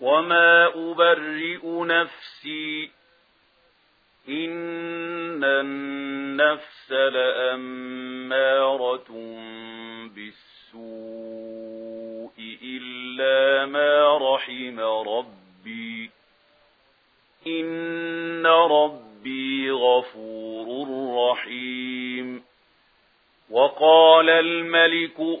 وما أبرئ نفسي إن النفس لأمارة بالسوء إلا ما رحم ربي إن ربي غفور رحيم وقال الملك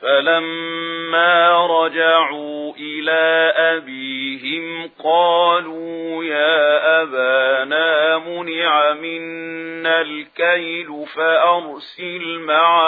فَلَمَّا رَجَعُوا إِلَى أَبِيهِمْ قَالُوا يَا أَبَانَا مُنِعَ مِنَّا الْكَيْلُ فَأَرْسِلْ مَعَنَا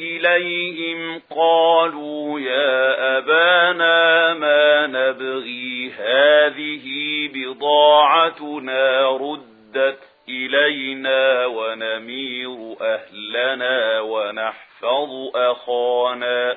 إليهم قالوا يا أبانا ما نبغي هذه بضاعتنا ردت إلينا ونمير أهلنا ونحفظ أخانا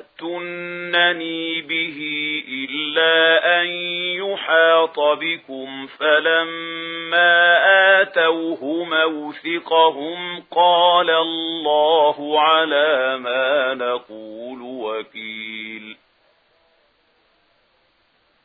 جئتنني به إلا أن يحاط بكم فلما آتوه موثقهم قال الله عَلَامُ ما نقول وكيل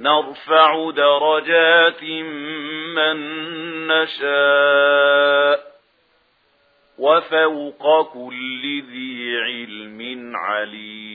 نرفع درجات من نشاء وفوق كل ذي علم عليم.